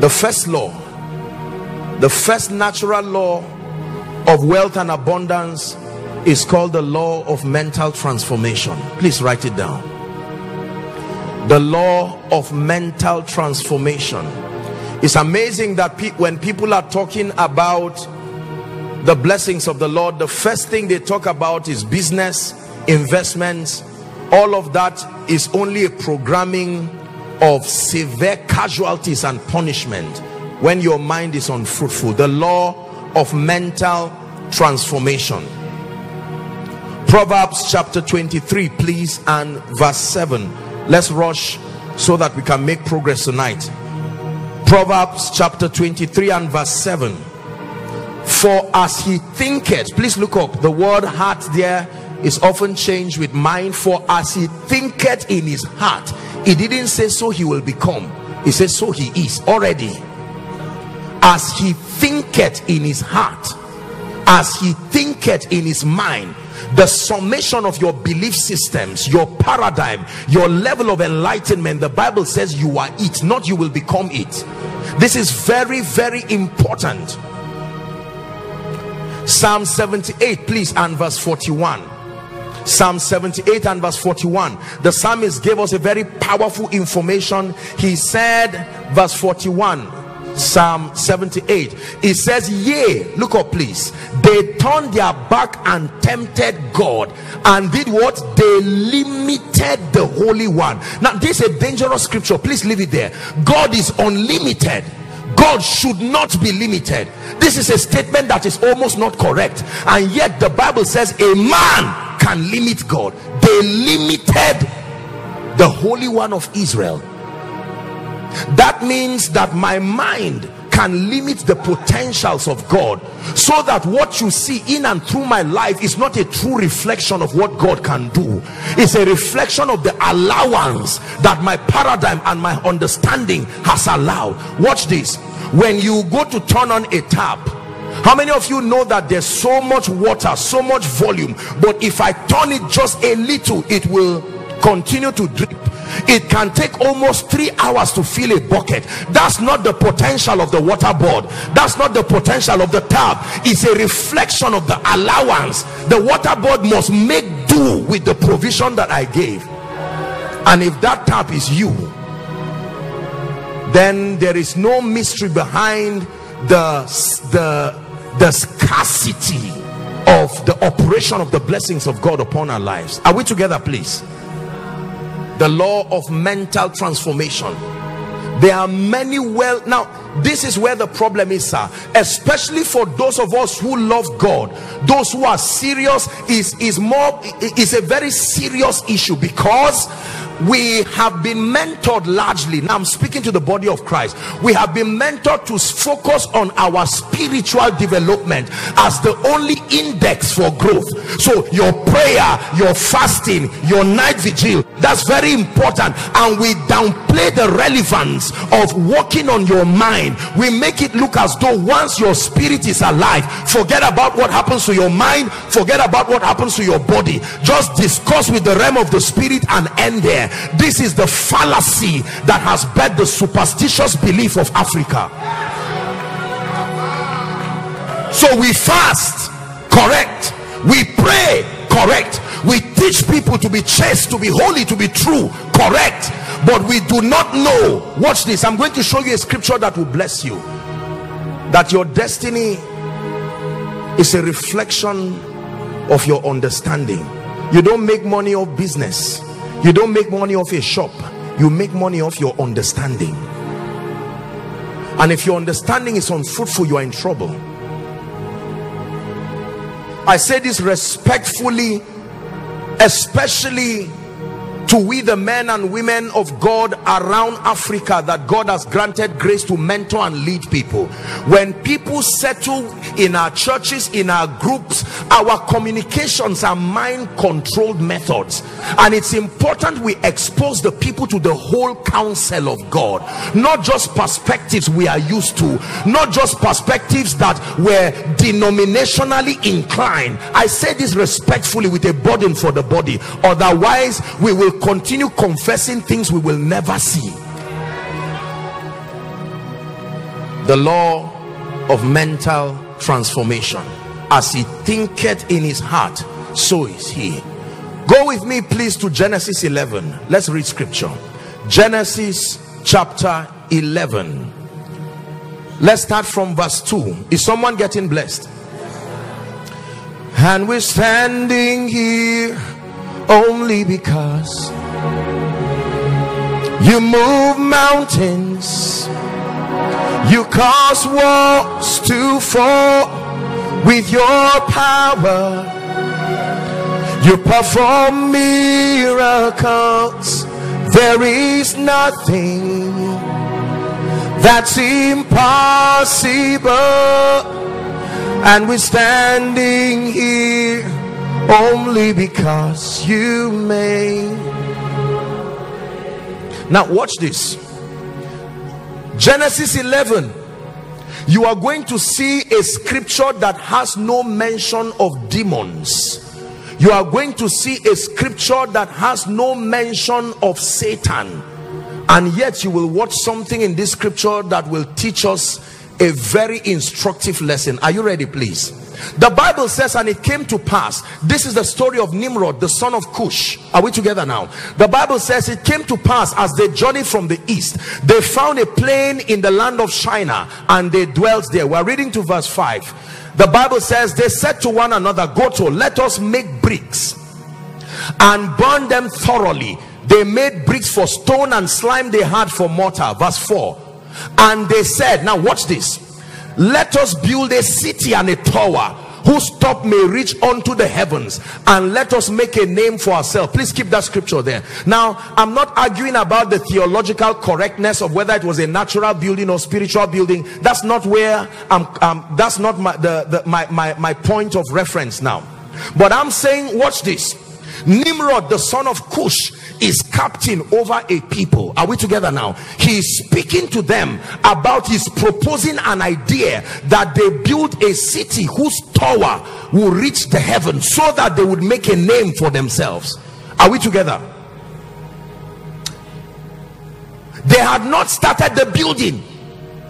the first law the first natural law of wealth and abundance is called the law of mental transformation. Please write it down. The law of mental transformation. It's amazing that pe when people are talking about the blessings of the Lord the first thing they talk about is business investments. All of that is only a programming of severe casualties and punishment when your mind is unfruitful. The law of mental transformation. Proverbs chapter 23 please and verse 7 let's rush so that we can make progress tonight. Proverbs chapter 23 and verse 7 for as he thinketh please look up the word heart there is often changed with mind. For as he thinketh in his heart he didn't say so he will become. He says so he is already. As he thinketh in his heart as he thinketh in his mind the summation of your belief systems your paradigm your level of enlightenment the bible says you are it not you will become it. This is very very important. Psalm 78 please and verse 41 psalm 78 and verse 41 the psalmist gave us a very powerful information. He said verse 41 psalm 78 it says yea look up please. They turned their back and tempted god and did what? They limited the holy one. Now this is a dangerous scripture. Please leave it there. God is unlimited God should not be limited. This is a statement that is almost not correct. And yet the Bible says a man can limit God. They limited the Holy One of Israel. That means that my mind can limit the potentials of God so that what you see in and through my life is not a true reflection of what God can do it's a reflection of the allowance that my paradigm and my understanding has allowed watch this when you go to turn on a tap how many of you know that there's so much water so much volume but if I turn it just a little it will continue to drip? It can take almost three hours to fill a bucket. That's not the potential of the water board. That's not the potential of the tap. It's a reflection of the allowance. The water board must make do with the provision that i gave. And if that tap is you then there is no mystery behind the the the scarcity of the operation of the blessings of god upon our lives. Are we together please? The law of mental transformation. There are many well now this is where the problem is sir. Especially for those of us who love god. Those who are serious is is more is a very serious issue because we have been mentored largely. Now i'm speaking to the body of christ. We have been mentored to focus on our spiritual development as the only index for growth. So your prayer your fasting your night vigil that's very important. And we downplay the relevance of working on your mind we make it look as though once your spirit is alive forget about what happens to your mind forget about what happens to your body. Just discuss with the realm of the spirit and end there. This is the fallacy that has bred the superstitious belief of africa. So we fast correct. We pray correct. We teach people to be chaste to be holy to be true correct but we do not know. Watch this. I'm going to show you a scripture that will bless you. That your destiny is a reflection of your understanding. You don't make money of business. You don't make money off a shop. You make money off your understanding. And if your understanding is unfruitful you are in trouble. I say this respectfully especially to we the men and women of God around Africa that God has granted grace to mentor and lead people. When people settle in our churches in our groups our communications are mind controlled methods. And it's important we expose the people to the whole counsel of God. Not just perspectives we are used to. Not just perspectives that were denominationally inclined. I say this respectfully with a burden for the body. Otherwise we will continue confessing things we will never see. The law of mental transformation. As he thinketh in his heart so is he. Go with me please to genesis 11 let's read scripture. Genesis chapter 11 let's start from verse 2 is someone getting blessed? And we're standing here only because you move mountains you cause walls to fall with your power. You perform miracles. There is nothing that's impossible. And we're standing here only because you made now watch this. Genesis 11 you are going to see a scripture that has no mention of demons. You are going to see a scripture that has no mention of satan. And yet you will watch something in this scripture that will teach us a very instructive lesson. Are you ready please the bible says and it came to pass. This is the story of nimrod the son of cush. Are we together now? The bible says it came to pass as they journeyed from the east they found a plain in the land of shinar and they dwelt there. We're reading to verse 5 the bible says they said to one another go to let us make bricks and burn them thoroughly they made bricks for stone and slime they had for mortar. Verse 4 and they said now watch this let us build a city and a tower whose top may reach unto the heavens and let us make a name for ourselves. Please keep that scripture there. Now i'm not arguing about the theological correctness of whether it was a natural building or spiritual building. That's not where i'm um, that's not my the, the my, my my point of reference now. But i'm saying watch this nimrod the son of cush is captain over a people. Are we together now? He is speaking to them about his proposing an idea that they build a city whose tower will reach the heaven so that they would make a name for themselves. Are we together? They had not started the building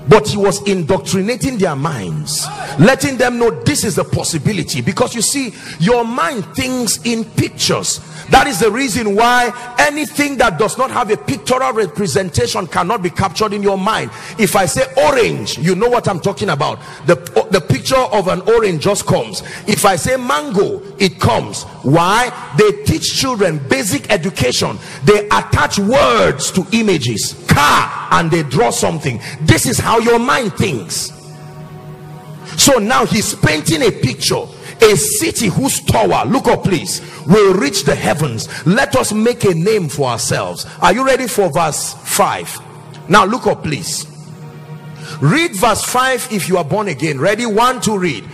but he was indoctrinating their minds letting them know this is a possibility. Because you see your mind thinks in pictures. That is the reason why anything that does not have a pictorial representation cannot be captured in your mind. If i say orange you know what i'm talking about. The the picture of an orange just comes. If i say mango it comes. Why? They teach children basic education. They attach words to images. Car and they draw something. This is how your mind thinks. So now he's painting a picture. A city whose tower look up please will reach the heavens. Let us make a name for ourselves. Are you ready for verse 5 now look up please. Read verse 5 if you are born again. Ready? One to read.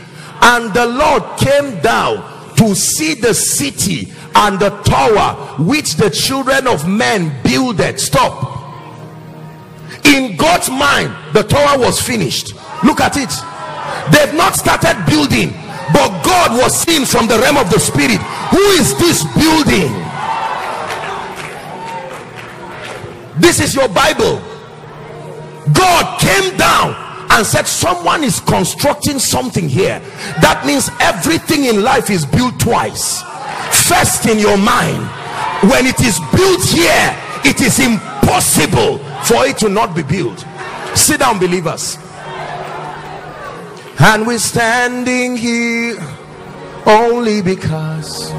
And the lord came down to see the city and the tower which the children of men builded. Stop in god's mind the tower was finished. Look at it. They've not started building but God was seen from the realm of the spirit. Who is this building? This is your Bible. God came down and said someone is constructing something here. That means everything in life is built twice. First in your mind. When it is built here it is impossible for it to not be built. Sit down believers. And we're standing here only because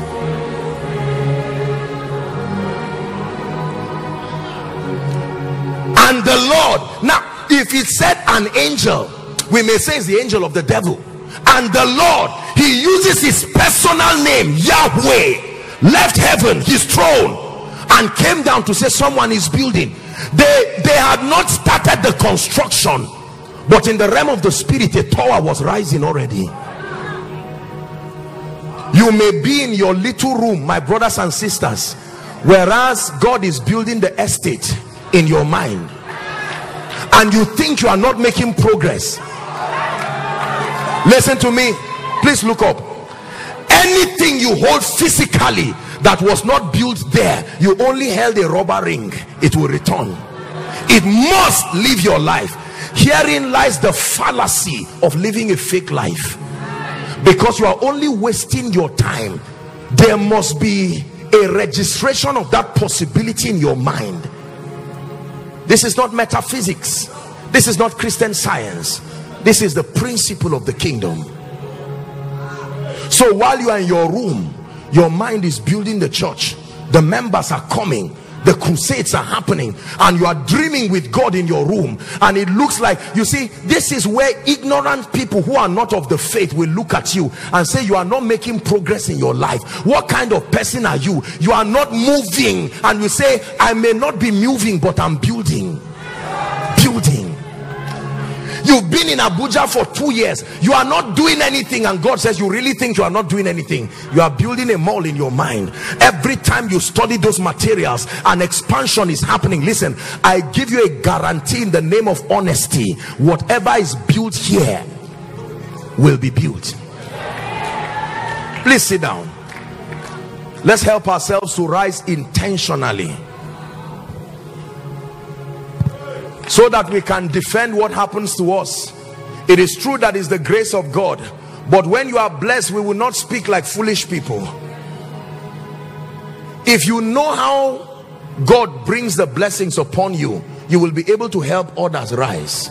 and the Lord. Now if it said an angel we may say it's the angel of the devil. And the Lord he uses his personal name Yahweh left heaven his throne and came down to say someone is building they they had not started the construction but in the realm of the spirit a tower was rising already. You may be in your little room my brothers and sisters whereas god is building the estate in your mind and you think you are not making progress. Listen to me. Please look up. Anything you hold physically that was not built there you only held a rubber ring it will return. It must live your life. Herein lies the fallacy of living a fake life. Because you are only wasting your time there must be a registration of that possibility in your mind. This is not metaphysics. This is not christian science. This is the principle of the kingdom. So while you are in your room your mind is building the church. The members are coming the crusades are happening and you are dreaming with God in your room. And it looks like you see this is where ignorant people who are not of the faith will look at you and say you are not making progress in your life. What kind of person are you? You are not moving. And you say I may not be moving but I'm building. Building You've been in Abuja for two years. You are not doing anything, and God says, You really think you are not doing anything? You are building a mall in your mind. Every time you study those materials, an expansion is happening. Listen, I give you a guarantee in the name of honesty whatever is built here will be built. Please sit down. Let's help ourselves to rise intentionally. So that we can defend what happens to us. It is true that is the grace of God but when you are blessed we will not speak like foolish people. If you know how God brings the blessings upon you you will be able to help others rise.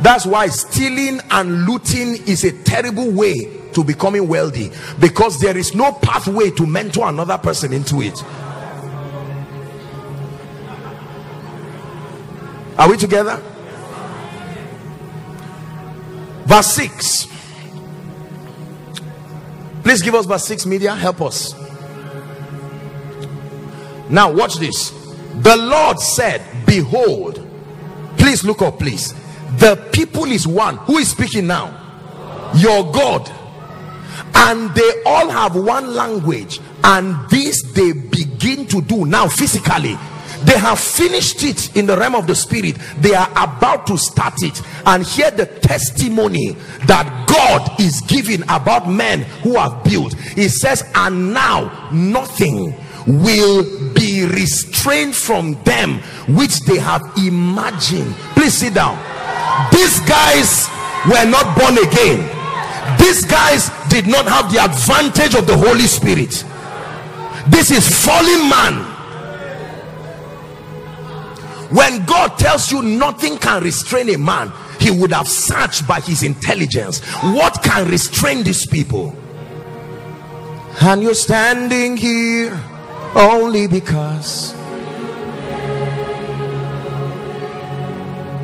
That's why stealing and looting is a terrible way to becoming wealthy because there is no pathway to mentor another person into it Are we together? Verse 6. Please give us verse 6 media. Help us. Now, watch this. The Lord said, Behold, please look up, please. The people is one. Who is speaking now? Your God. And they all have one language, and this they begin to do now physically they have finished it in the realm of the spirit. They are about to start it. And hear the testimony that god is giving about men who have built. He says and now nothing will be restrained from them which they have imagined. Please sit down. These guys were not born again. These guys did not have the advantage of the holy spirit. This is fallen man when God tells you nothing can restrain a man he would have searched by his intelligence. What can restrain these people? And you're standing here only because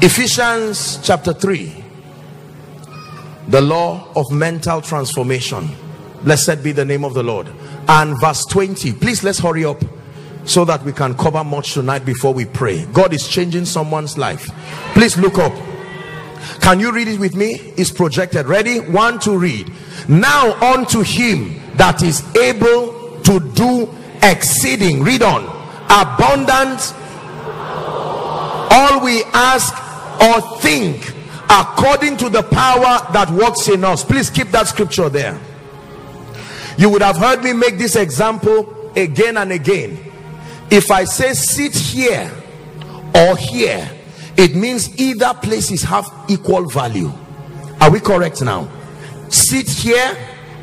Ephesians chapter 3 the law of mental transformation. Blessed be the name of the Lord. And verse 20 please let's hurry up so that we can cover much tonight before we pray. God is changing someone's life. Please look up. Can you read it with me? It's projected. Ready? One to read. Now unto him that is able to do exceeding read on abundant all we ask or think according to the power that works in us. Please keep that scripture there. You would have heard me make this example again and again if I say sit here or here it means either places have equal value. Are we correct now? Sit here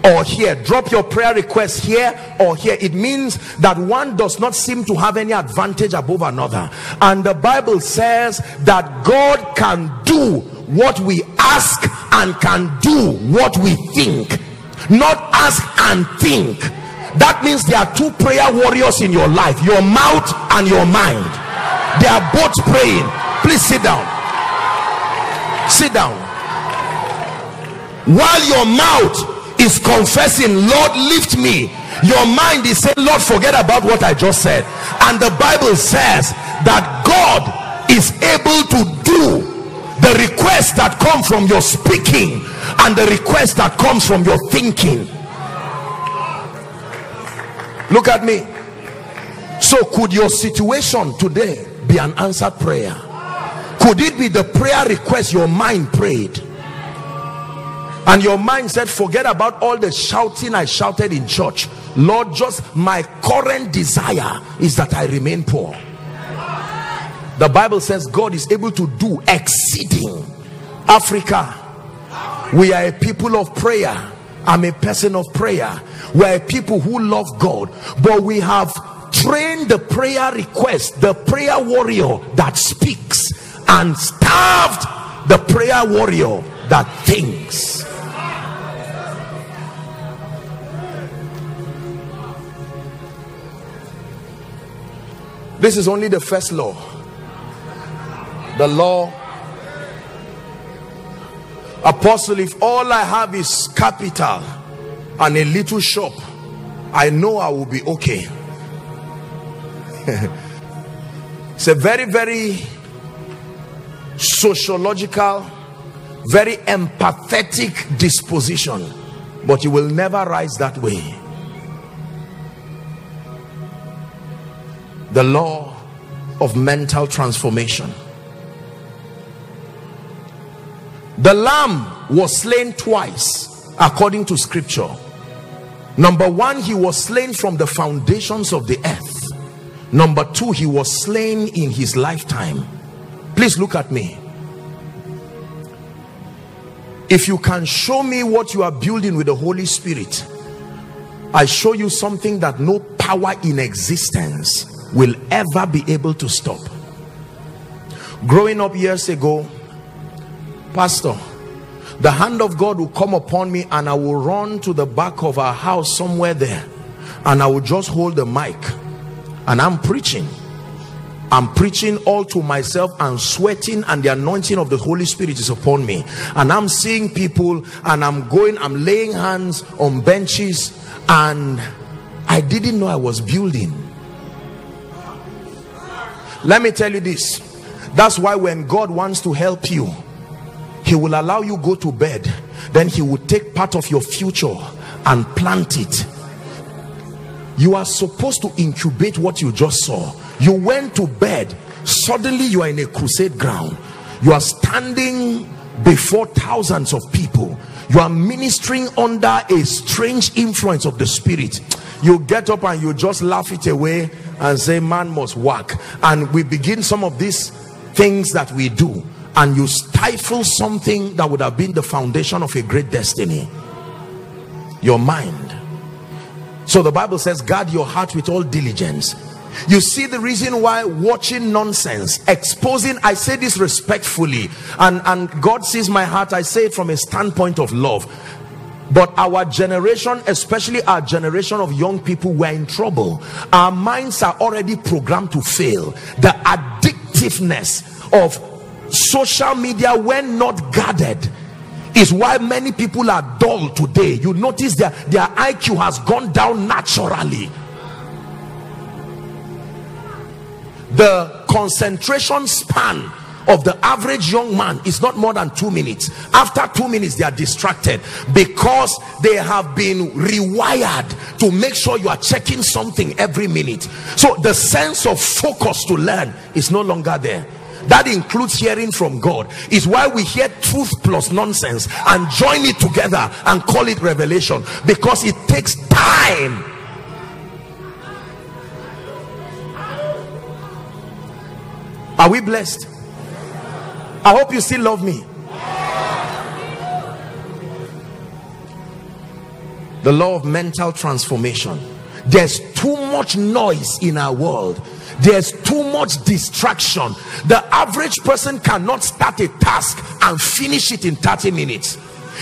or here. Drop your prayer request here or here. It means that one does not seem to have any advantage above another. And the bible says that god can do what we ask and can do what we think. Not ask and think that means there are two prayer warriors in your life your mouth and your mind. They are both praying. Please sit down. Sit down. While your mouth is confessing lord lift me your mind is saying lord forget about what i just said. And the bible says that god is able to do the request that come from your speaking and the request that comes from your thinking look at me. So could your situation today be an answered prayer? Could it be the prayer request your mind prayed? And your mind said forget about all the shouting i shouted in church. Lord just my current desire is that i remain poor. The bible says god is able to do exceeding. Africa we are a people of prayer i'm a person of prayer. We're people who love god. But we have trained the prayer request the prayer warrior that speaks and starved the prayer warrior that thinks. This is only the first law. The law apostle if all i have is capital and a little shop i know i will be okay. It's a very very sociological very empathetic disposition but you will never rise that way. The law of mental transformation the lamb was slain twice according to scripture. Number one he was slain from the foundations of the earth. Number two he was slain in his lifetime. Please look at me. If you can show me what you are building with the Holy Spirit I show you something that no power in existence will ever be able to stop. Growing up years ago pastor the hand of God will come upon me and I will run to the back of our house somewhere there. And I will just hold the mic. And I'm preaching. I'm preaching all to myself and sweating and the anointing of the Holy Spirit is upon me. And I'm seeing people and I'm going I'm laying hands on benches and I didn't know I was building. Let me tell you this. That's why when God wants to help you he will allow you go to bed. Then he will take part of your future and plant it. You are supposed to incubate what you just saw. You went to bed. Suddenly you are in a crusade ground. You are standing before thousands of people. You are ministering under a strange influence of the spirit. You get up and you just laugh it away and say man must work. And we begin some of these things that we do and you stifle something that would have been the foundation of a great destiny. Your mind. So the bible says guard your heart with all diligence. You see the reason why watching nonsense exposing i say this respectfully and and god sees my heart i say it from a standpoint of love. But our generation especially our generation of young people were in trouble. Our minds are already programmed to fail. The addictiveness of social media when not guarded is why many people are dull today. You notice that their iq has gone down naturally. The concentration span of the average young man is not more than two minutes. After two minutes they are distracted because they have been rewired to make sure you are checking something every minute. So the sense of focus to learn is no longer there that includes hearing from God. Is why we hear truth plus nonsense and join it together and call it revelation. Because it takes time. Are we blessed? I hope you still love me. The law of mental transformation. There's too much noise in our world there's too much distraction. The average person cannot start a task and finish it in 30 minutes.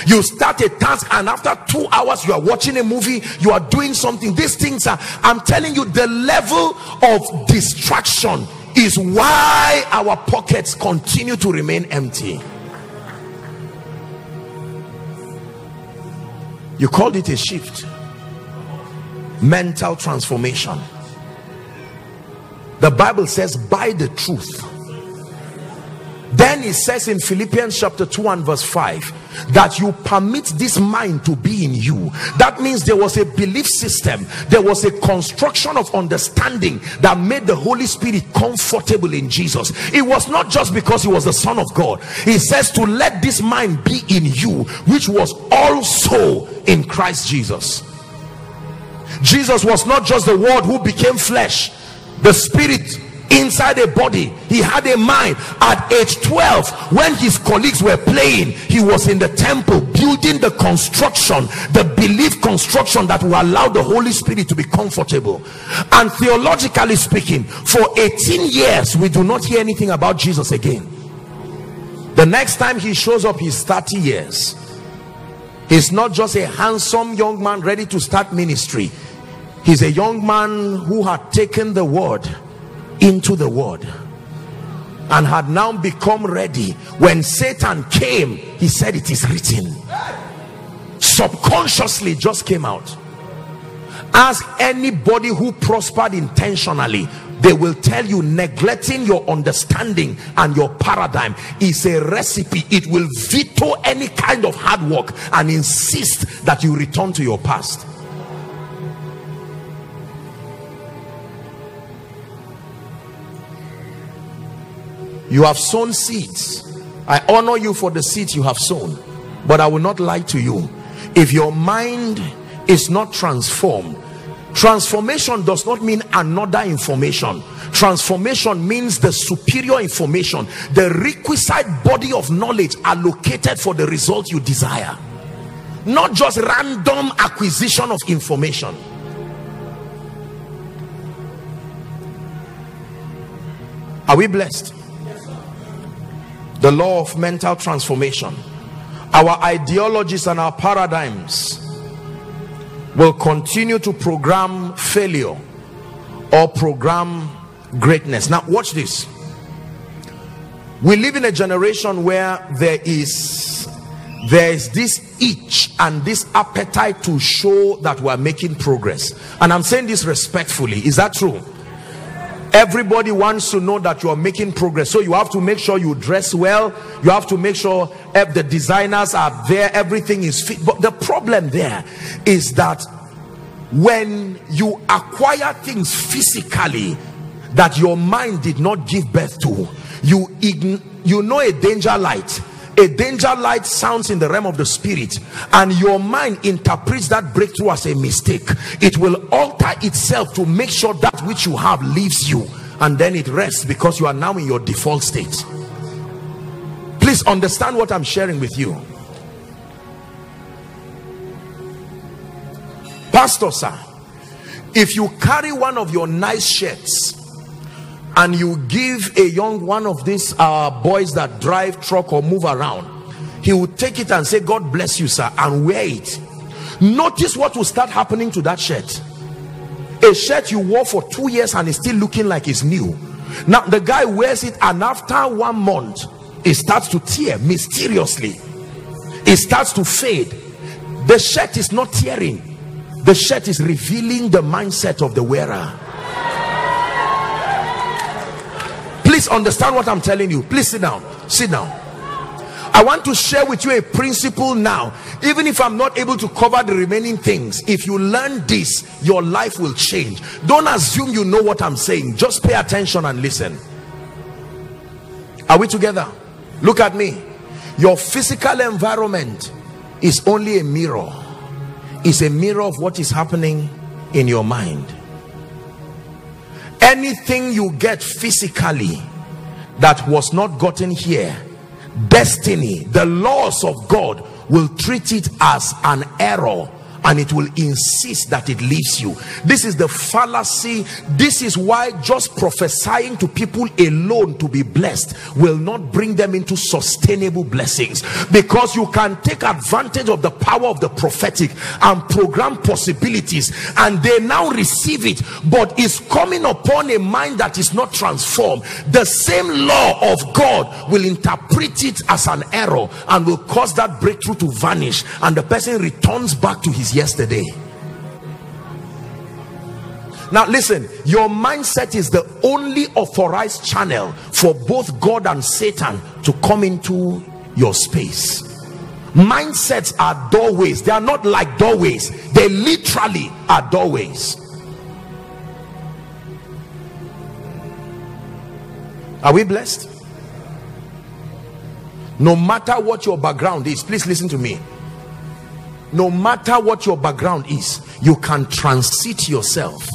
You start a task and after two hours you are watching a movie you are doing something. These things are i'm telling you the level of distraction is why our pockets continue to remain empty. You called it a shift. Mental transformation the bible says by the truth. Then it says in philippians chapter 2 and verse 5 that you permit this mind to be in you. That means there was a belief system there was a construction of understanding that made the holy spirit comfortable in jesus. It was not just because he was the son of god. He says to let this mind be in you which was also in christ jesus. Jesus was not just the word who became flesh the spirit inside a body. He had a mind. At age 12 when his colleagues were playing he was in the temple building the construction the belief construction that will allow the holy spirit to be comfortable. And theologically speaking for 18 years we do not hear anything about jesus again. The next time he shows up he's 30 years. He's not just a handsome young man ready to start ministry he's a young man who had taken the word into the word and had now become ready. When satan came he said it is written. Subconsciously just came out. Ask anybody who prospered intentionally they will tell you neglecting your understanding and your paradigm is a recipe. It will veto any kind of hard work and insist that you return to your past you have sown seeds. I honor you for the seeds you have sown but i will not lie to you. If your mind is not transformed transformation does not mean another information. Transformation means the superior information the requisite body of knowledge allocated for the result you desire. Not just random acquisition of information. Are we blessed the law of mental transformation. Our ideologies and our paradigms will continue to program failure or program greatness. Now watch this. We live in a generation where there is there is this itch and this appetite to show that we are making progress. And i'm saying this respectfully. Is that true everybody wants to know that you are making progress. So you have to make sure you dress well. You have to make sure if the designers are there. Everything is fit. But the problem there is that when you acquire things physically that your mind did not give birth to you you know a danger light a danger light sounds in the realm of the spirit and your mind interprets that breakthrough as a mistake. It will alter itself to make sure that which you have leaves you and then it rests because you are now in your default state. Please understand what i'm sharing with you. Pastor sir if you carry one of your nice shirts and you give a young one of these uh, boys that drive truck or move around he will take it and say god bless you sir and wear it. Notice what will start happening to that shirt. A shirt you wore for two years and is still looking like it's new. Now the guy wears it and after one month it starts to tear mysteriously. It starts to fade. The shirt is not tearing. The shirt is revealing the mindset of the wearer please understand what i'm telling you. Please sit down. Sit down. I want to share with you a principle now. Even if i'm not able to cover the remaining things if you learn this your life will change. Don't assume you know what i'm saying. Just pay attention and listen. Are we together? Look at me. Your physical environment is only a mirror. Is a mirror of what is happening in your mind. Anything you get physically that was not gotten here destiny the laws of god will treat it as an error and it will insist that it leaves you. This is the fallacy. This is why just prophesying to people alone to be blessed will not bring them into sustainable blessings. Because you can take advantage of the power of the prophetic and program possibilities and they now receive it but it's coming upon a mind that is not transformed. The same law of god will interpret it as an error and will cause that breakthrough to vanish and the person returns back to his yesterday. Now listen your mindset is the only authorized channel for both god and satan to come into your space. Mindsets are doorways. They are not like doorways. They literally are doorways. Are we blessed? No matter what your background is please listen to me no matter what your background is you can transit yourself.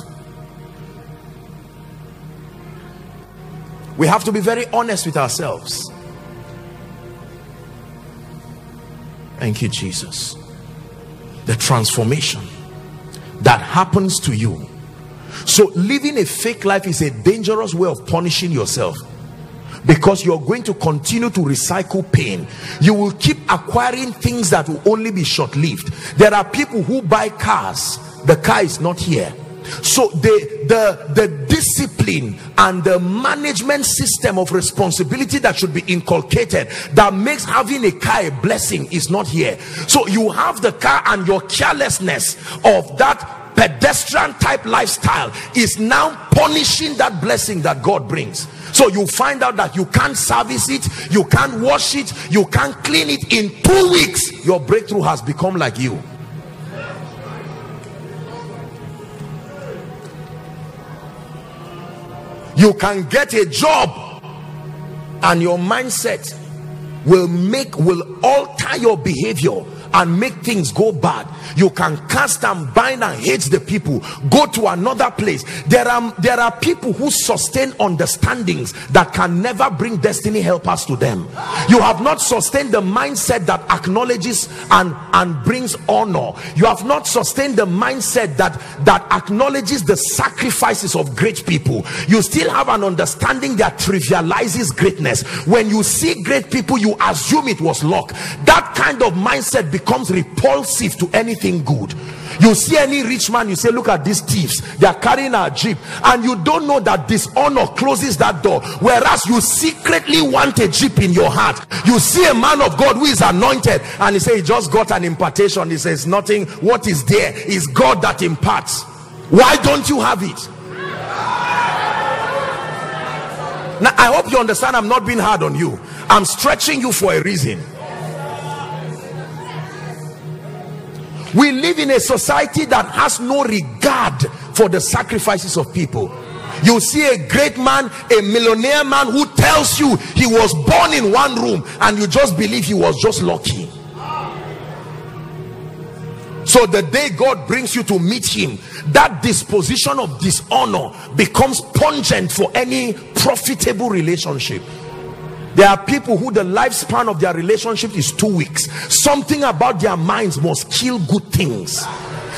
We have to be very honest with ourselves. Thank you jesus. The transformation that happens to you. So living a fake life is a dangerous way of punishing yourself because you're going to continue to recycle pain. You will keep acquiring things that will only be short-lived. There are people who buy cars. The car is not here. So the the the discipline and the management system of responsibility that should be inculcated that makes having a car a blessing is not here. So you have the car and your carelessness of that pedestrian type lifestyle is now punishing that blessing that God brings so you find out that you can't service it you can't wash it you can't clean it. In two weeks your breakthrough has become like you. You can get a job and your mindset will make will alter your behavior and make things go bad. You can cast and bind and hate the people. Go to another place. There are there are people who sustain understandings that can never bring destiny helpers to them. You have not sustained the mindset that acknowledges and and brings honor. You have not sustained the mindset that that acknowledges the sacrifices of great people. You still have an understanding that trivializes greatness. When you see great people you assume it was luck. That kind of mindset becomes repulsive to anything good. You see any rich man you say look at these thieves. They are carrying a jeep. And you don't know that dishonor closes that door. Whereas you secretly want a jeep in your heart. You see a man of god who is anointed and he say he just got an impartation. He says nothing. What is there is god that imparts. Why don't you have it? Now i hope you understand i'm not being hard on you. I'm stretching you for a reason we live in a society that has no regard for the sacrifices of people. You see a great man a millionaire man who tells you he was born in one room and you just believe he was just lucky. So the day god brings you to meet him that disposition of dishonor becomes pungent for any profitable relationship there are people who the lifespan of their relationship is two weeks. Something about their minds must kill good things.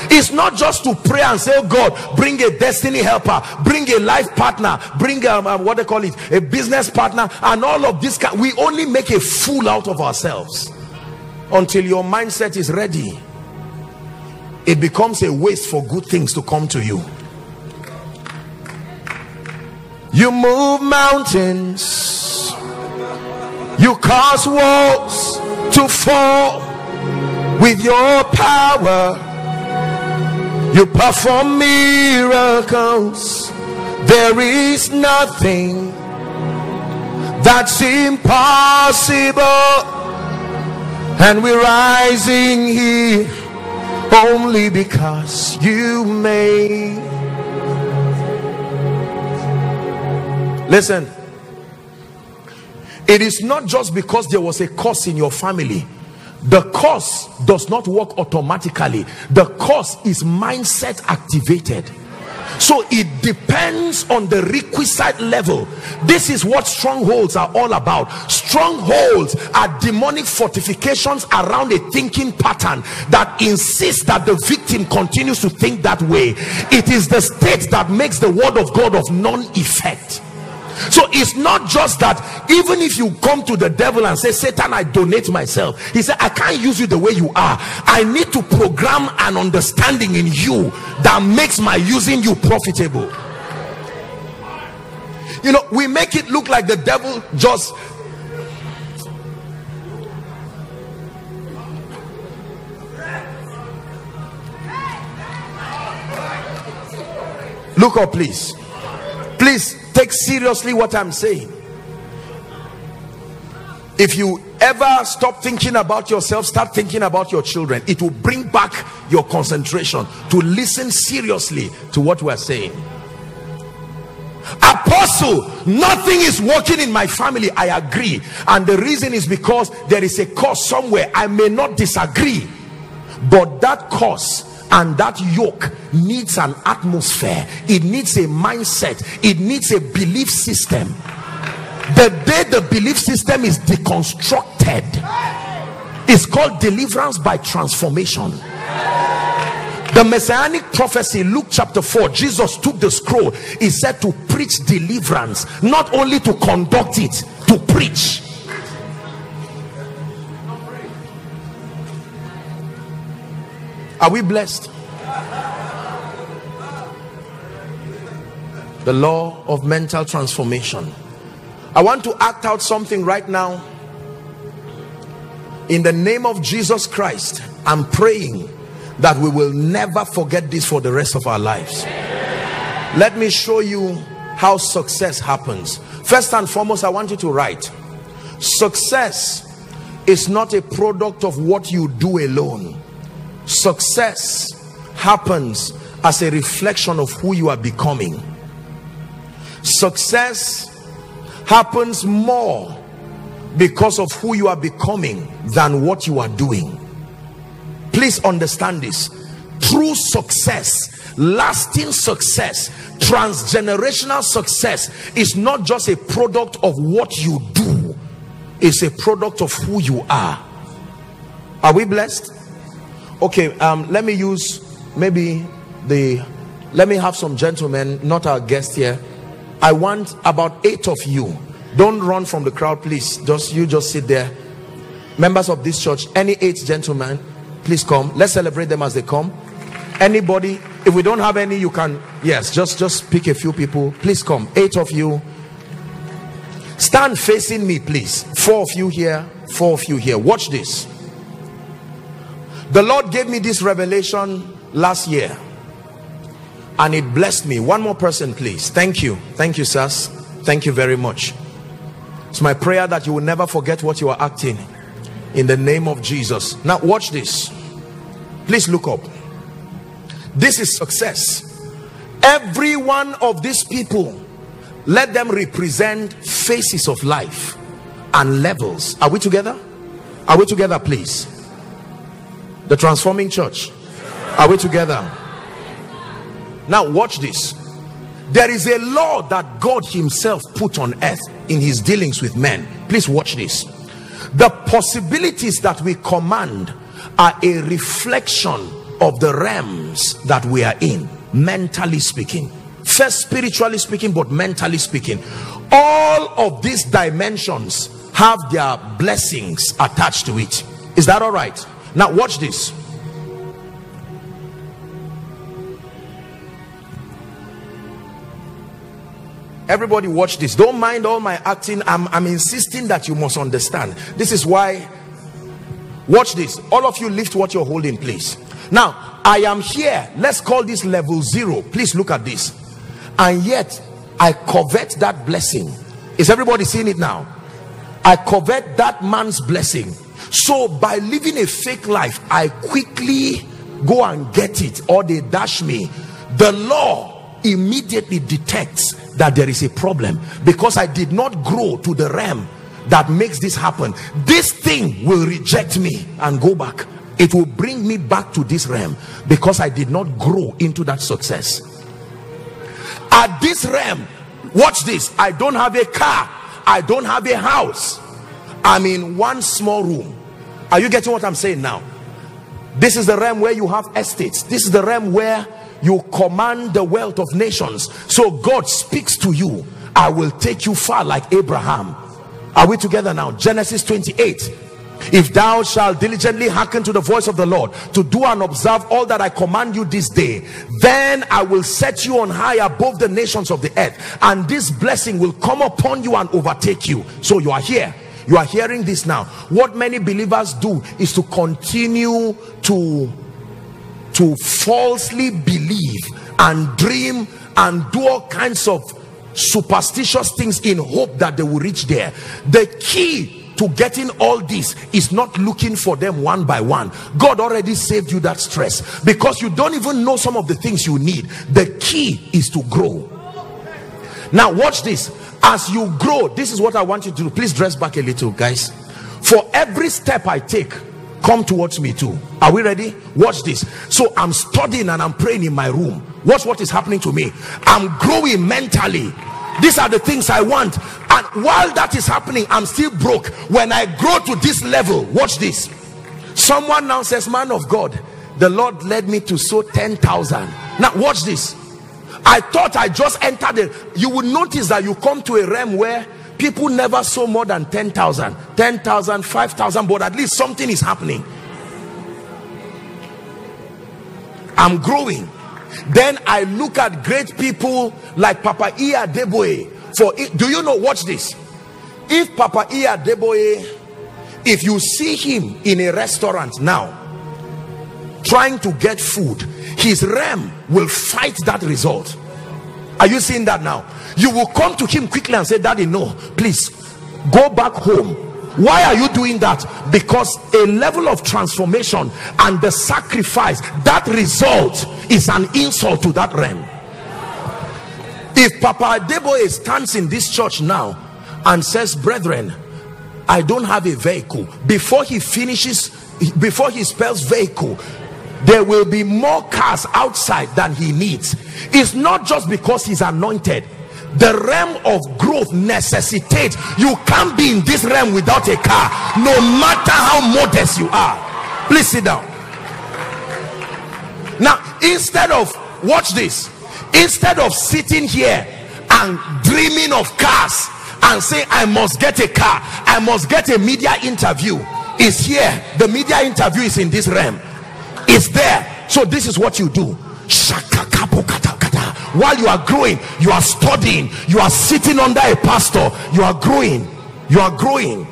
It's not just to pray and say oh god bring a destiny helper bring a life partner bring a, um, what they call it a business partner and all of this we only make a fool out of ourselves. Until your mindset is ready it becomes a waste for good things to come to you. You move mountains you cause walls to fall with your power. You perform miracles. There is nothing that's impossible. And we're rising here only because you made. Listen it is not just because there was a curse in your family. The curse does not work automatically. The curse is mindset activated. So it depends on the requisite level. This is what strongholds are all about. Strongholds are demonic fortifications around a thinking pattern that insists that the victim continues to think that way. It is the state that makes the word of god of non-effect so it's not just that even if you come to the devil and say satan i donate myself he said i can't use you the way you are. I need to program an understanding in you that makes my using you profitable. You know we make it look like the devil just look up please. Please take seriously what i'm saying. If you ever stop thinking about yourself start thinking about your children. It will bring back your concentration to listen seriously to what we're saying. Apostle nothing is working in my family. I agree. And the reason is because there is a cause somewhere. I may not disagree but that cause and that yoke needs an atmosphere. It needs a mindset. It needs a belief system. The day the belief system is deconstructed it's called deliverance by transformation. The messianic prophecy luke chapter 4 jesus took the scroll. He said to preach deliverance not only to conduct it to preach are we blessed? The law of mental transformation. I want to act out something right now. In the name of jesus christ i'm praying that we will never forget this for the rest of our lives. Let me show you how success happens. First and foremost i want you to write success is not a product of what you do alone success happens as a reflection of who you are becoming. Success happens more because of who you are becoming than what you are doing. Please understand this. True success lasting success transgenerational success is not just a product of what you do. It's a product of who you are. Are we blessed okay um let me use maybe the let me have some gentlemen not our guest here. I want about eight of you. Don't run from the crowd please. Just you just sit there. Members of this church any eight gentlemen please come. Let's celebrate them as they come. Anybody if we don't have any you can yes just just pick a few people. Please come. Eight of you. Stand facing me please. Four of you here four of you here. Watch this the lord gave me this revelation last year and it blessed me. One more person please. Thank you. Thank you sirs. Thank you very much. It's my prayer that you will never forget what you are acting in the name of Jesus. Now watch this. Please look up. This is success. Every one of these people let them represent phases of life and levels. Are we together? Are we together please the transforming church. Are we together? Now watch this. There is a law that God himself put on earth in his dealings with men. Please watch this. The possibilities that we command are a reflection of the realms that we are in mentally speaking. First spiritually speaking but mentally speaking. All of these dimensions have their blessings attached to it. Is that all right now watch this. Everybody watch this. Don't mind all my acting. I'm, I'm insisting that you must understand. This is why watch this. All of you lift what you're holding please. Now I am here. Let's call this level zero. Please look at this. And yet I covet that blessing. Is everybody seeing it now? I covet that man's blessing so by living a fake life I quickly go and get it or they dash me. The law immediately detects that there is a problem because I did not grow to the realm that makes this happen. This thing will reject me and go back. It will bring me back to this realm because I did not grow into that success. At this realm watch this. I don't have a car. I don't have a house. I'm in one small room are you getting what I'm saying now? This is the realm where you have estates. This is the realm where you command the wealth of nations. So God speaks to you. I will take you far like Abraham. Are we together now? Genesis 28 if thou shalt diligently hearken to the voice of the Lord to do and observe all that I command you this day then I will set you on high above the nations of the earth and this blessing will come upon you and overtake you. So you are here you are hearing this now. What many believers do is to continue to to falsely believe and dream and do all kinds of superstitious things in hope that they will reach there. The key to getting all this is not looking for them one by one. God already saved you that stress. Because you don't even know some of the things you need the key is to grow. Now watch this as you grow this is what i want you to do. Please dress back a little guys. For every step i take come towards me too. Are we ready? Watch this. So i'm studying and i'm praying in my room. Watch what is happening to me. I'm growing mentally. These are the things i want. And while that is happening i'm still broke. When i grow to this level watch this. Someone now says man of god the lord led me to sow 10,000 now watch this i thought i just entered it you will notice that you come to a realm where people never saw more than 10,000 10,000 5,000 but at least something is happening. I'm growing. Then I look at great people like Papa Iya Adeboye for do you know watch this. If Papa Iya Adeboye if you see him in a restaurant now trying to get food his realm will fight that result. Are you seeing that now? You will come to him quickly and say daddy no please go back home. Why are you doing that? Because a level of transformation and the sacrifice that result is an insult to that realm. If papa adeboye stands in this church now and says brethren i don't have a vehicle before he finishes before he spells vehicle there will be more cars outside than he needs. It's not just because he's anointed. The realm of growth necessitates you can't be in this realm without a car no matter how modest you are. Please sit down. Now instead of watch this. Instead of sitting here and dreaming of cars and saying i must get a car i must get a media interview is here. The media interview is in this realm it's there. So this is what you do. While you are growing you are studying you are sitting under a pastor you are growing you are growing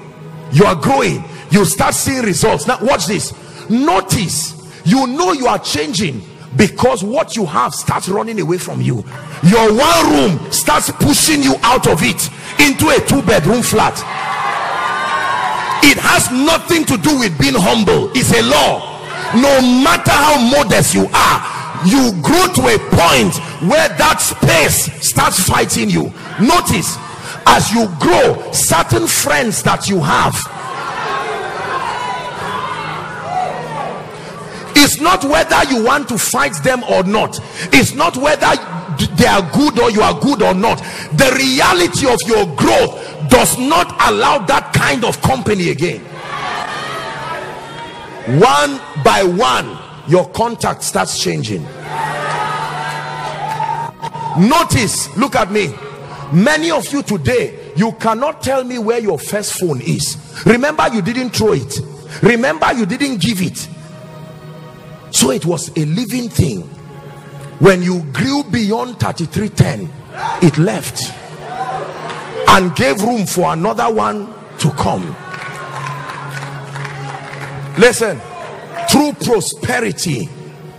you are growing. You start seeing results. Now watch this. Notice you know you are changing because what you have starts running away from you. Your one room starts pushing you out of it into a two bedroom flat. It has nothing to do with being humble. It's a law no matter how modest you are you grow to a point where that space starts fighting you. Notice as you grow certain friends that you have it's not whether you want to fight them or not. It's not whether they are good or you are good or not. The reality of your growth does not allow that kind of company again one by one your contact starts changing. Notice look at me. Many of you today you cannot tell me where your first phone is. Remember you didn't throw it. Remember you didn't give it. So it was a living thing. When you grew beyond 3310 it left and gave room for another one to come listen True prosperity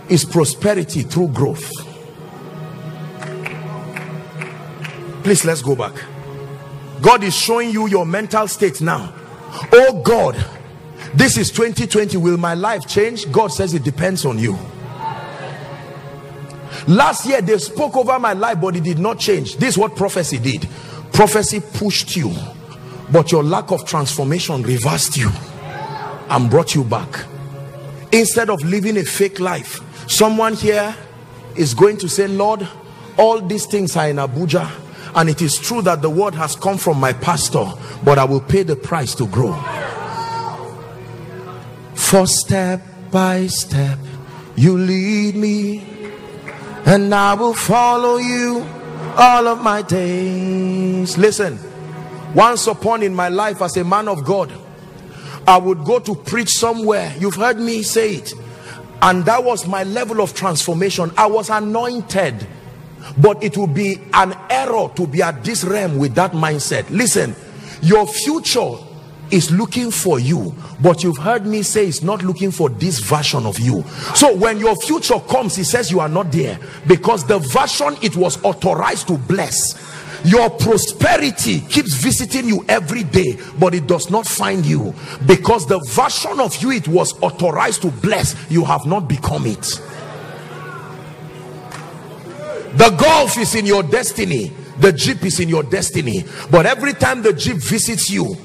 is prosperity through growth. Please, let's go back. God is showing you your mental state now. Oh God, this is 2020. Will my life change? God says it depends on you. Last year they spoke over my life, but it did not change. This is what prophecy did. Prophecy pushed you, but your lack of transformation reversed you and brought you back. Instead of living a fake life someone here is going to say lord all these things are in abuja and it is true that the word has come from my pastor but i will pay the price to grow. For step by step you lead me and i will follow you all of my days. Listen once upon in my life as a man of god I would go to preach somewhere. You've heard me say it. And that was my level of transformation. I was anointed. But it would be an error to be at this realm with that mindset. Listen, your future is looking for you but you've heard me say it's not looking for this version of you so when your future comes he says you are not there because the version it was authorized to bless your prosperity keeps visiting you every day but it does not find you. Because the version of you it was authorized to bless you have not become it. The golf is in your destiny. The jeep is in your destiny. But every time the jeep visits you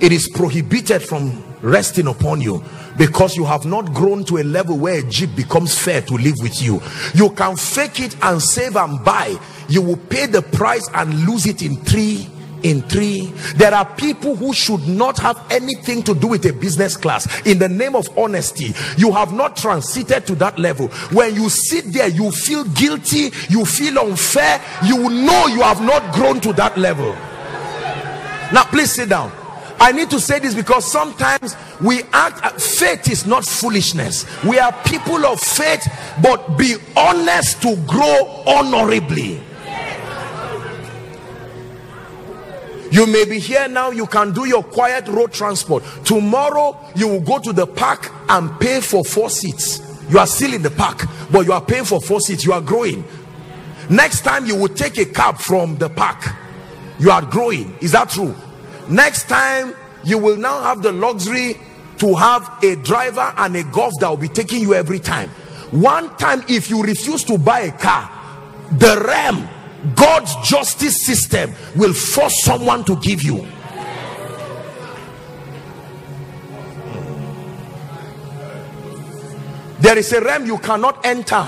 it is prohibited from resting upon you because you have not grown to a level where a jeep becomes fair to live with you. You can fake it and save and buy. You will pay the price and lose it in three in three. There are people who should not have anything to do with a business class. In the name of honesty you have not transited to that level. When you sit there you feel guilty you feel unfair you know you have not grown to that level. Now please sit down I need to say this because sometimes we act uh, faith is not foolishness. We are people of faith but be honest to grow honorably. You may be here now you can do your quiet road transport. Tomorrow you will go to the park and pay for four seats. You are still in the park but you are paying for four seats. You are growing. Next time you will take a cab from the park. You are growing. Is that true next time you will now have the luxury to have a driver and a golf that will be taking you every time. One time if you refuse to buy a car the ram God's justice system will force someone to give you. There is a realm you cannot enter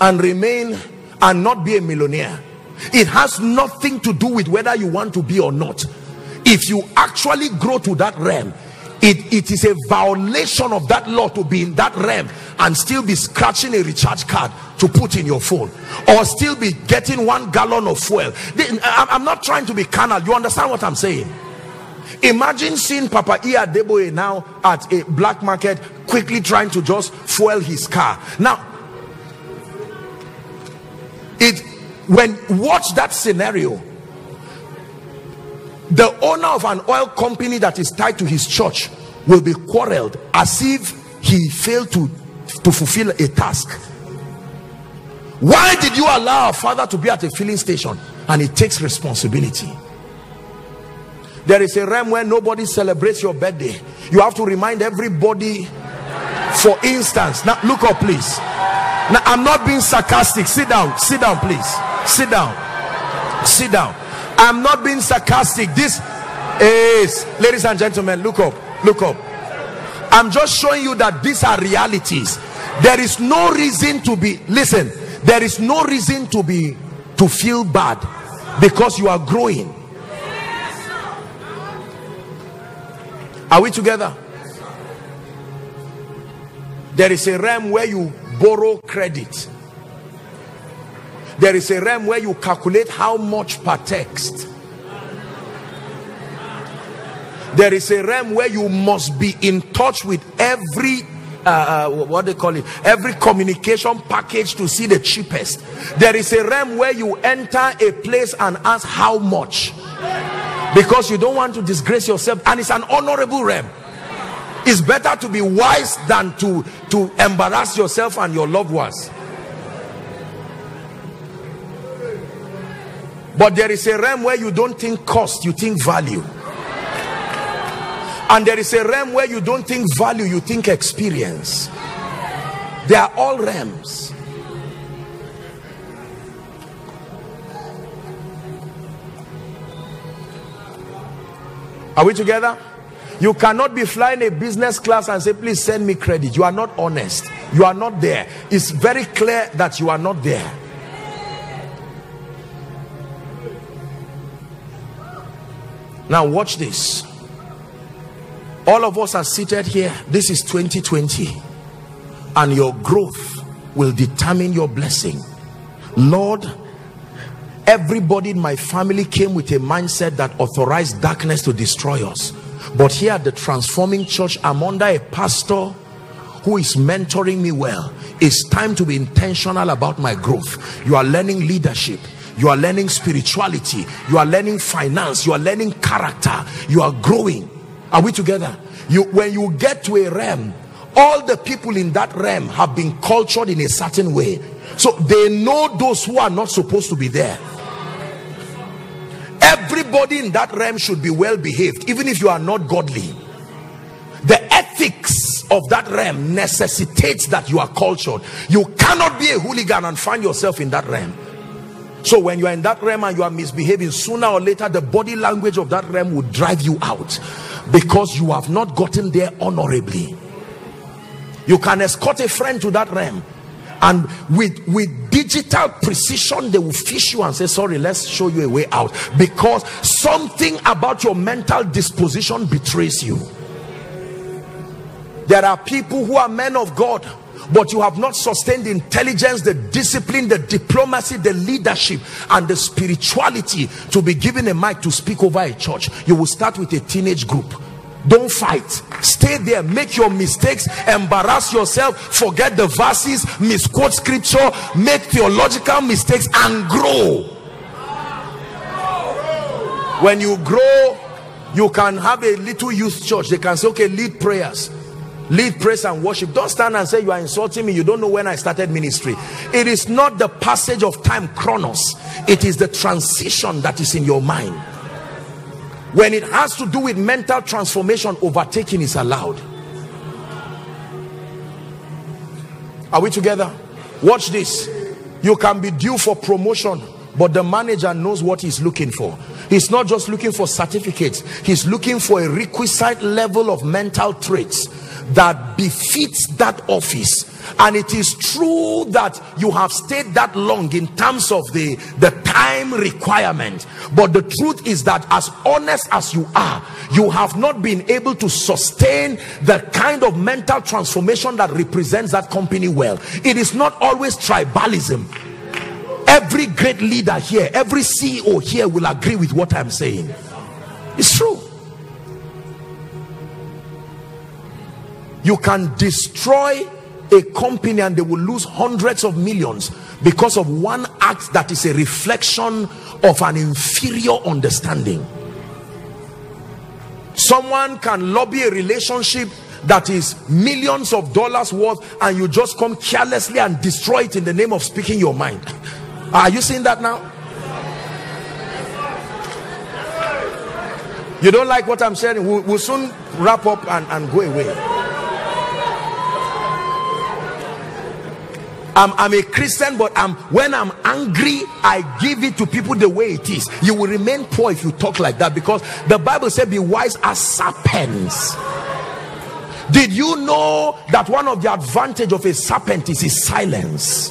and remain and not be a millionaire. It has nothing to do with whether you want to be or not if you actually grow to that realm it, it is a violation of that law to be in that realm and still be scratching a recharge card to put in your phone or still be getting one gallon of fuel. I'm not trying to be carnal. You understand what i'm saying? Imagine seeing papa iya Adeboye now at a black market quickly trying to just fuel his car. Now it when watch that scenario the owner of an oil company that is tied to his church will be quarreled as if he failed to to fulfill a task. Why did you allow a father to be at a filling station? And he takes responsibility. There is a realm where nobody celebrates your birthday. You have to remind everybody for instance. Now look up please. Now i'm not being sarcastic. Sit down. Sit down please. Sit down. Sit down i'm not being sarcastic. This is ladies and gentlemen look up look up. I'm just showing you that these are realities. There is no reason to be listen there is no reason to be to feel bad because you are growing. Are we together? There is a realm where you borrow credit there is a realm where you calculate how much per text. There is a realm where you must be in touch with every uh, uh, what they call it? Every communication package to see the cheapest. There is a realm where you enter a place and ask how much. Because you don't want to disgrace yourself and it's an honorable realm. It's better to be wise than to to embarrass yourself and your loved ones but there is a realm where you don't think cost you think value. And there is a realm where you don't think value you think experience. They are all realms. Are we together? You cannot be flying a business class and say please send me credit. You are not honest. You are not there. It's very clear that you are not there now watch this. All of us are seated here. This is 2020 and your growth will determine your blessing. Lord everybody in my family came with a mindset that authorized darkness to destroy us. But here at the transforming church i'm under a pastor who is mentoring me well. It's time to be intentional about my growth. You are learning leadership you are learning spirituality. You are learning finance. You are learning character. You are growing. Are we together? You when you get to a realm all the people in that realm have been cultured in a certain way. So they know those who are not supposed to be there. Everybody in that realm should be well behaved even if you are not godly. The ethics of that realm necessitates that you are cultured. You cannot be a hooligan and find yourself in that realm so when you are in that realm and you are misbehaving sooner or later the body language of that realm will drive you out because you have not gotten there honorably. You can escort a friend to that realm and with with digital precision they will fish you and say sorry let's show you a way out. Because something about your mental disposition betrays you. There are people who are men of god but you have not sustained the intelligence the discipline the diplomacy the leadership and the spirituality to be given a mic to speak over a church. You will start with a teenage group. Don't fight. Stay there. Make your mistakes. Embarrass yourself. Forget the verses. Misquote scripture. Make theological mistakes and grow. When you grow you can have a little youth church. They can say okay lead prayers lead praise and worship. Don't stand and say you are insulting me. You don't know when i started ministry. It is not the passage of time chronos. It is the transition that is in your mind. When it has to do with mental transformation overtaking is allowed. Are we together? Watch this. You can be due for promotion but the manager knows what he's looking for. He's not just looking for certificates. He's looking for a requisite level of mental traits that befits that office. And it is true that you have stayed that long in terms of the the time requirement. But the truth is that as honest as you are you have not been able to sustain the kind of mental transformation that represents that company well. It is not always tribalism. Every great leader here every ceo here will agree with what i'm saying. It's true you can destroy a company and they will lose hundreds of millions because of one act that is a reflection of an inferior understanding. Someone can lobby a relationship that is millions of dollars worth and you just come carelessly and destroy it in the name of speaking your mind. Are you seeing that now? You don't like what i'm saying we'll, we'll soon wrap up and, and go away I'm, I'm a Christian, but I'm when I'm angry, I give it to people the way it is. You will remain poor if you talk like that because the Bible said, Be wise as serpents. Did you know that one of the advantage of a serpent is his silence?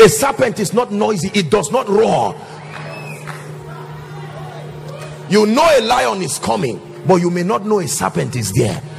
A serpent is not noisy, it does not roar. You know a lion is coming, but you may not know a serpent is there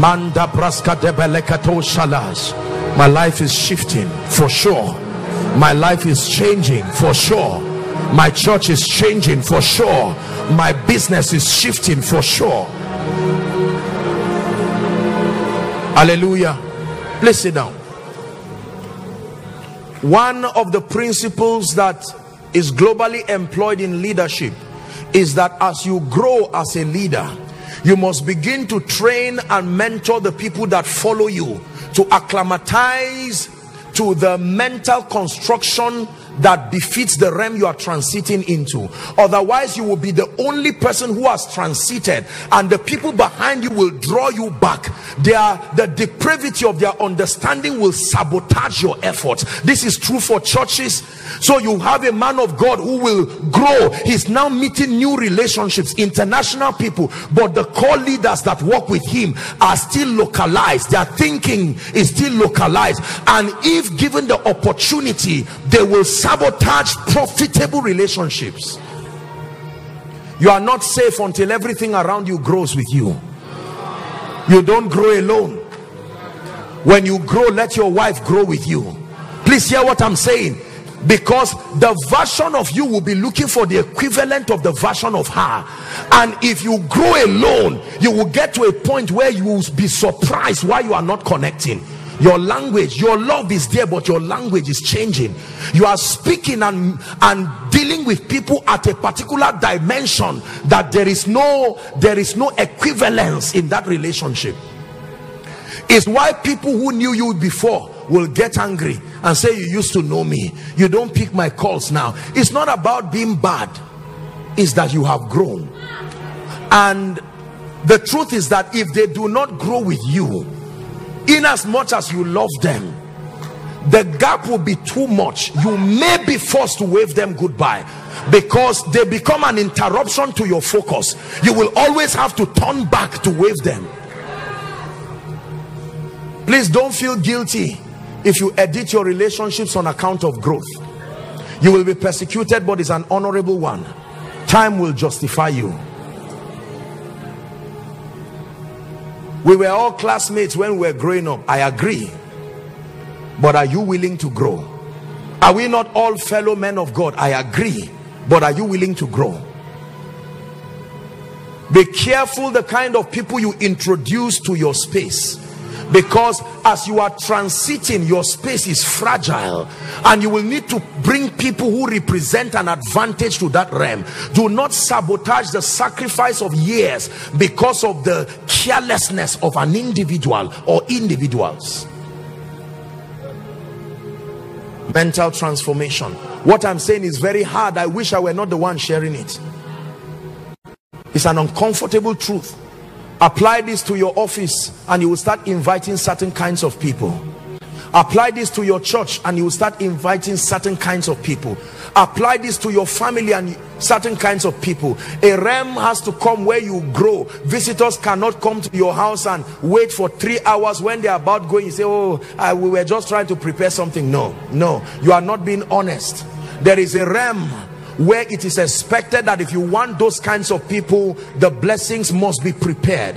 Manda braska debelekato shalash. My life is shifting for sure. My life is changing for sure. My church is changing for sure. My business is shifting for sure. Hallelujah. Please sit down. One of the principles that is globally employed in leadership is that as you grow as a leader, you must begin to train and mentor the people that follow you to acclimatize to the mental construction that befits the realm you are transiting into. Otherwise you will be the only person who has transited and the people behind you will draw you back. Their the depravity of their understanding will sabotage your efforts. This is true for churches. So you have a man of god who will grow. He's now meeting new relationships international people but the core leaders that work with him are still localized. Their thinking is still localized. And if given the opportunity they will sabotage profitable relationships. You are not safe until everything around you grows with you. You don't grow alone. When you grow let your wife grow with you. Please hear what i'm saying. Because the version of you will be looking for the equivalent of the version of her. And if you grow alone you will get to a point where you will be surprised why you are not connecting your language your love is there but your language is changing. You are speaking and and dealing with people at a particular dimension that there is no there is no equivalence in that relationship. Is why people who knew you before will get angry and say you used to know me. You don't pick my calls now. It's not about being bad. It's that you have grown. And the truth is that if they do not grow with you in as much as you love them. The gap will be too much. You may be forced to wave them goodbye because they become an interruption to your focus. You will always have to turn back to wave them. Please don't feel guilty if you edit your relationships on account of growth. You will be persecuted but it's an honorable one. Time will justify you we were all classmates when we were growing up. I agree. But are you willing to grow? Are we not all fellow men of god? I agree. But are you willing to grow? Be careful the kind of people you introduce to your space because as you are transiting your space is fragile. And you will need to bring people who represent an advantage to that realm. Do not sabotage the sacrifice of years because of the carelessness of an individual or individuals. Mental transformation. What i'm saying is very hard. I wish i were not the one sharing it. It's an uncomfortable truth apply this to your office and you will start inviting certain kinds of people. Apply this to your church and you will start inviting certain kinds of people. Apply this to your family and certain kinds of people. A realm has to come where you grow. Visitors cannot come to your house and wait for three hours when they're about going. You say oh I, we were just trying to prepare something. No no. You are not being honest. There is a realm where it is expected that if you want those kinds of people the blessings must be prepared.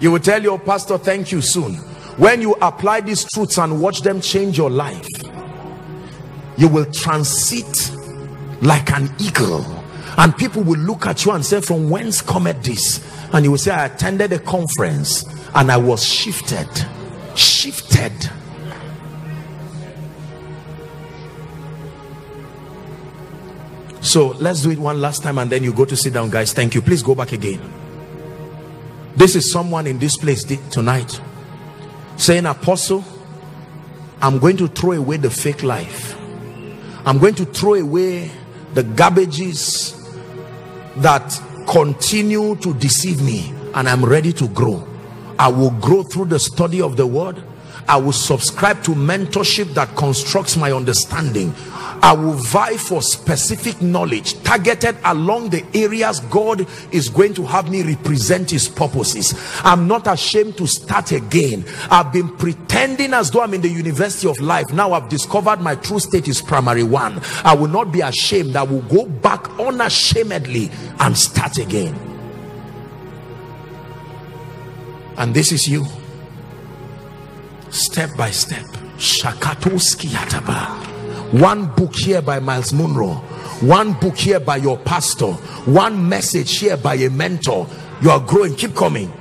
You will tell your pastor thank you soon. When you apply these truths and watch them change your life you will transit like an eagle. And people will look at you and say from whence cometh this? And you will say i attended a conference and i was shifted shifted. So let's do it one last time and then you go to sit down guys. Thank you. Please go back again. This is someone in this place tonight saying apostle i'm going to throw away the fake life. I'm going to throw away the garbages that continue to deceive me and i'm ready to grow. I will grow through the study of the word. I will subscribe to mentorship that constructs my understanding. I will vie for specific knowledge targeted along the areas God is going to have me represent his purposes. I'm not ashamed to start again. I've been pretending as though I'm in the university of life. Now I've discovered my true state is primary one. I will not be ashamed. I will go back unashamedly and start again. and this is you step by step. One book here by Myles Munroe. One book here by your pastor. One message here by a mentor. You are growing. Keep coming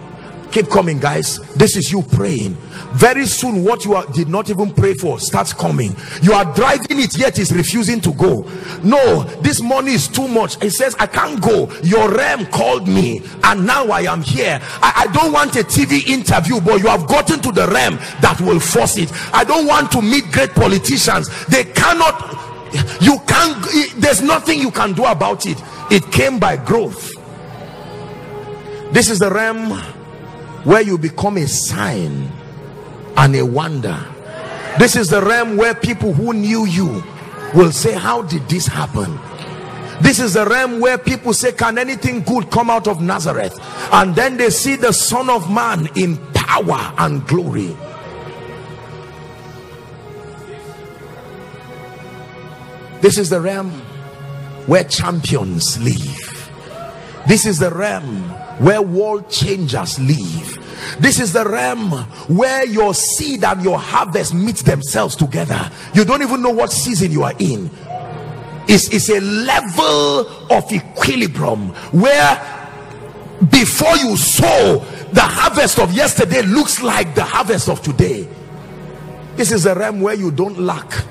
keep coming guys. This is you praying. Very soon what you are, did not even pray for starts coming. You are driving it yet is refusing to go. No this money is too much. It says i can't go. Your ram called me and now i am here. I, I don't want a tv interview but you have gotten to the ram that will force it. I don't want to meet great politicians. They cannot you can't there's nothing you can do about it. It came by growth. This is the realm where you become a sign and a wonder. This is the realm where people who knew you will say how did this happen? This is the realm where people say can anything good come out of nazareth? And then they see the son of man in power and glory. This is the realm where champions live. This is the realm where world changers live. This is the realm where your seed and your harvest meet themselves together. You don't even know what season you are in. It's, it's a level of equilibrium where before you sow the harvest of yesterday looks like the harvest of today. This is the realm where you don't lack.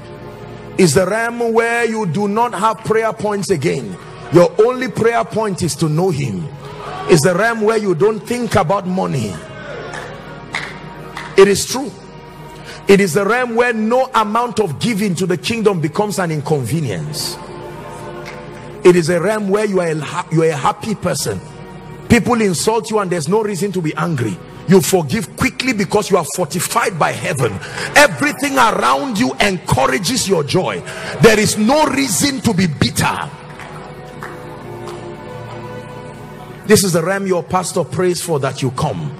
Is the realm where you do not have prayer points again. Your only prayer point is to know him is the realm where you don't think about money. It is true. It is the realm where no amount of giving to the kingdom becomes an inconvenience. It is a realm where you are a, you are a happy person. People insult you and there's no reason to be angry. You forgive quickly because you are fortified by heaven. Everything around you encourages your joy. There is no reason to be bitter this is the realm your pastor prays for that you come.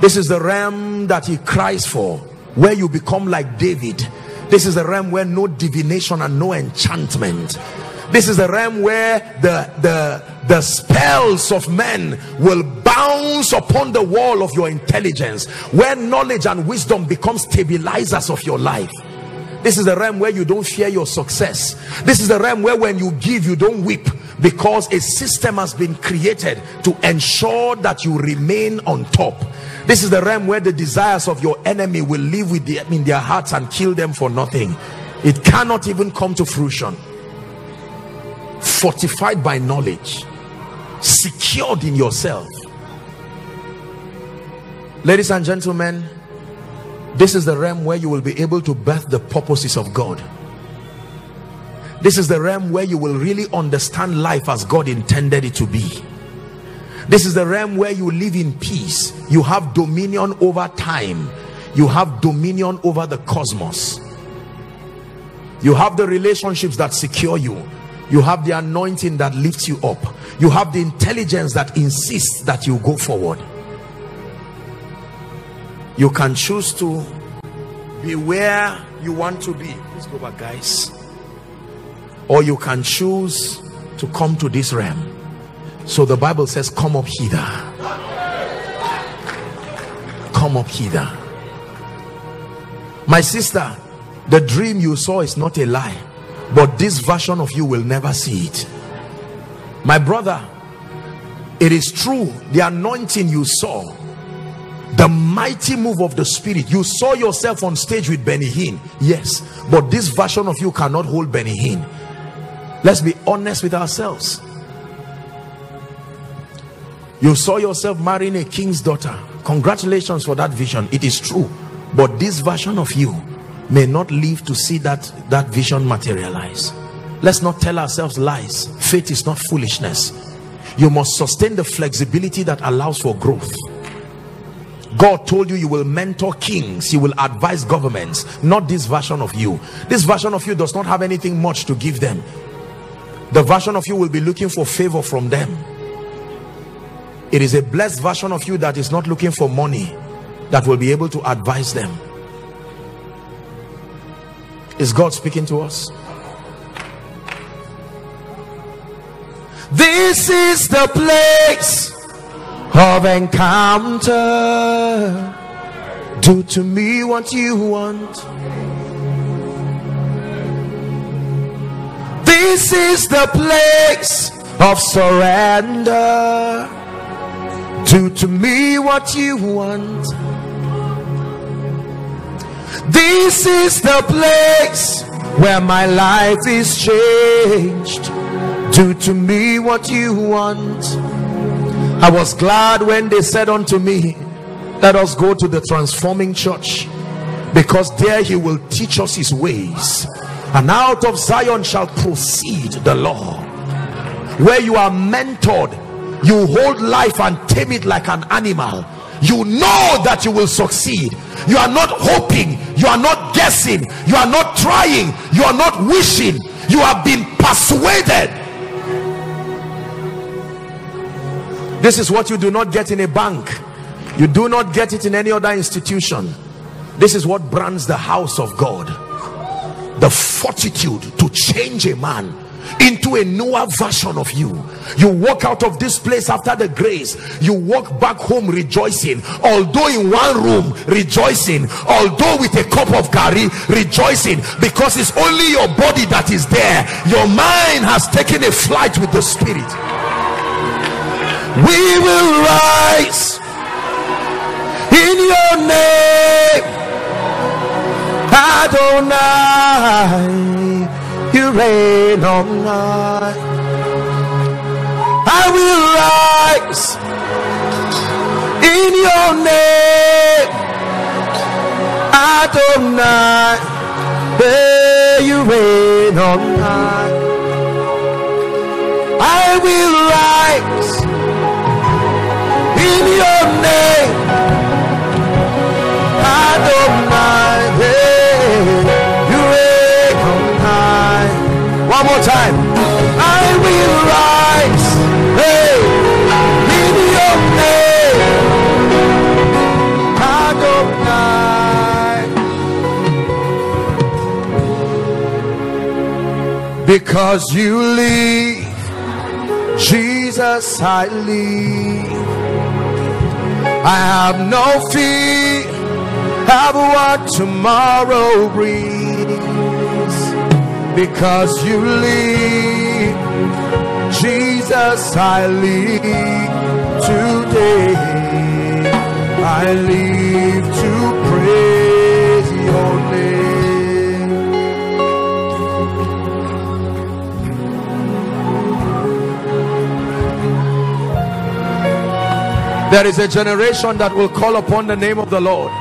This is the realm that he cries for where you become like david. This is the realm where no divination and no enchantment. This is the realm where the the the spells of men will bounce upon the wall of your intelligence where knowledge and wisdom become stabilizers of your life this is the realm where you don't fear your success. This is the realm where when you give you don't weep because a system has been created to ensure that you remain on top. This is the realm where the desires of your enemy will live with in their hearts and kill them for nothing. It cannot even come to fruition. Fortified by knowledge. Secured in yourself. Ladies and gentlemen this is the realm where you will be able to birth the purposes of God. This is the realm where you will really understand life as God intended it to be. This is the realm where you live in peace. You have dominion over time. You have dominion over the cosmos. You have the relationships that secure you. You have the anointing that lifts you up. You have the intelligence that insists that you go forward you can choose to be where you want to be. Let's go back guys. Or you can choose to come to this realm. So the bible says come up hither. Come up hither. My sister the dream you saw is not a lie but this version of you will never see it. My brother it is true the anointing you saw the mighty move of the spirit. You saw yourself on stage with Benny Hinn. Yes but this version of you cannot hold Benny Hinn. Let's be honest with ourselves. You saw yourself marrying a king's daughter. Congratulations for that vision. It is true. But this version of you may not live to see that that vision materialize. Let's not tell ourselves lies. Faith is not foolishness. You must sustain the flexibility that allows for growth God told you you will mentor kings you will advise governments not this version of you. This version of you does not have anything much to give them. The version of you will be looking for favor from them. It is a blessed version of you that is not looking for money that will be able to advise them. Is God speaking to us? This is the place of encounter. Do to me what you want. This is the place of surrender. Do to me what you want. This is the place where my life is changed. Do to me what you want. I was glad when they said unto me, Let us go to the transforming church because there he will teach us his ways. And out of Zion shall proceed the law. Where you are mentored, you hold life and tame it like an animal. You know that you will succeed. You are not hoping. You are not guessing. You are not trying. You are not wishing. You have been persuaded this is what you do not get in a bank. You do not get it in any other institution. This is what brands the house of God. The fortitude to change a man into a newer version of you. You walk out of this place after the grace. You walk back home rejoicing. Although in one room rejoicing. Although with a cup of curry rejoicing. Because it's only your body that is there. Your mind has taken a flight with the spirit we will rise in your name Adonai you reign on high I will rise in your name. Adonai, you reign on high. I will rise in your name. Adonai, there you reign on high. One more time. I will rise. Hey, in your name. Adonai. Because you live, Jesus, I live. I have no fear. Of what tomorrow brings. Because you live Jesus I live today. I live to praise there is a generation that will call upon the name of the Lord.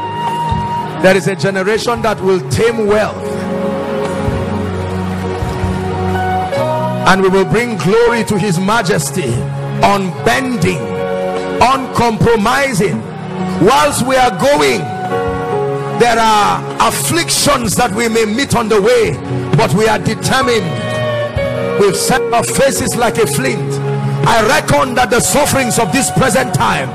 There is a generation that will tame wealth. And we will bring glory to his majesty unbending uncompromising. Whilst we are going there are afflictions that we may meet on the way but we are determined. We've set our faces like a flint. I reckon that the sufferings of this present time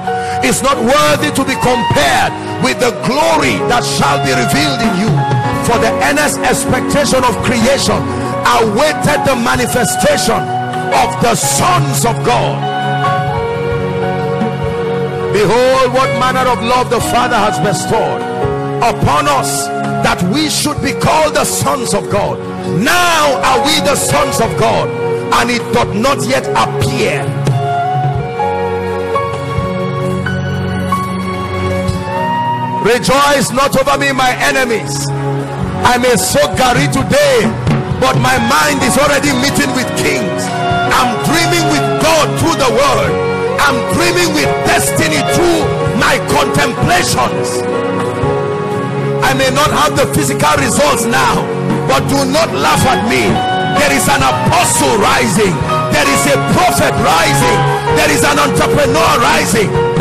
is not worthy to be compared with the glory that shall be revealed in you. For the earnest expectation of creation awaited the manifestation of the sons of God. Behold what manner of love the father has bestowed upon us that we should be called the sons of God. Now are we the sons of God and it doth not yet appear rejoice not over me my enemies. I may sow garri today but my mind is already meeting with kings. I'm dreaming with God through the word. I'm dreaming with destiny through my contemplations. I may not have the physical results now but do not laugh at me. There is an apostle rising. There is a prophet rising. There is an entrepreneur rising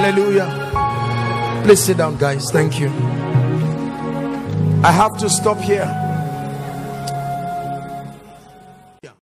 hallelujah. Please sit down guys. Thank you. I have to stop here